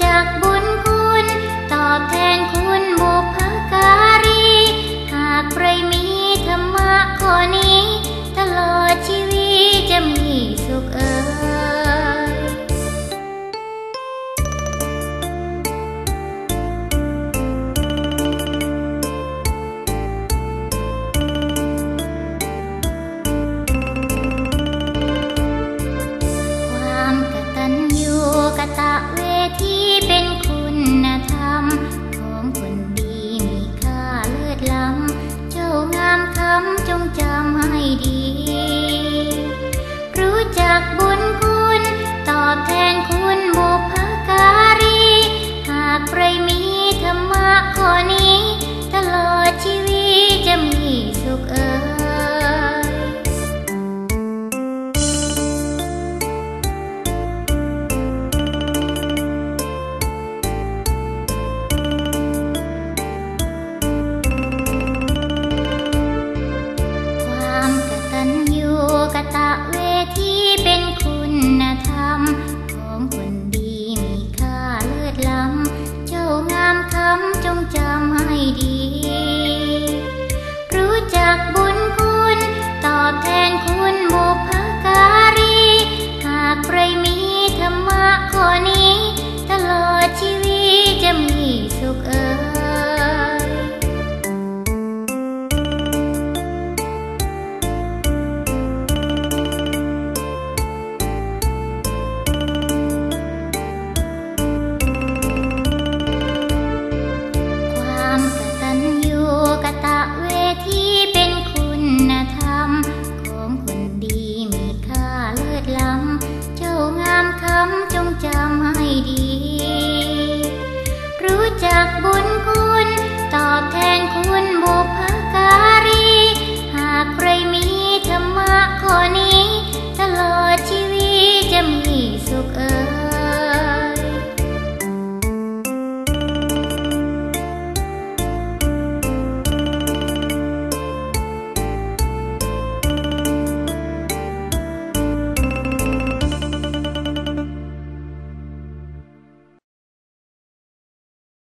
จากบุญคุณ ตอบแทนคุณบุญ ดี รู้จักบุญคุณ ตอบแทนคุณบุพการี หากใครมีธรรมะข้อนี้ ตลอดชีวิตจะมีสุขเออ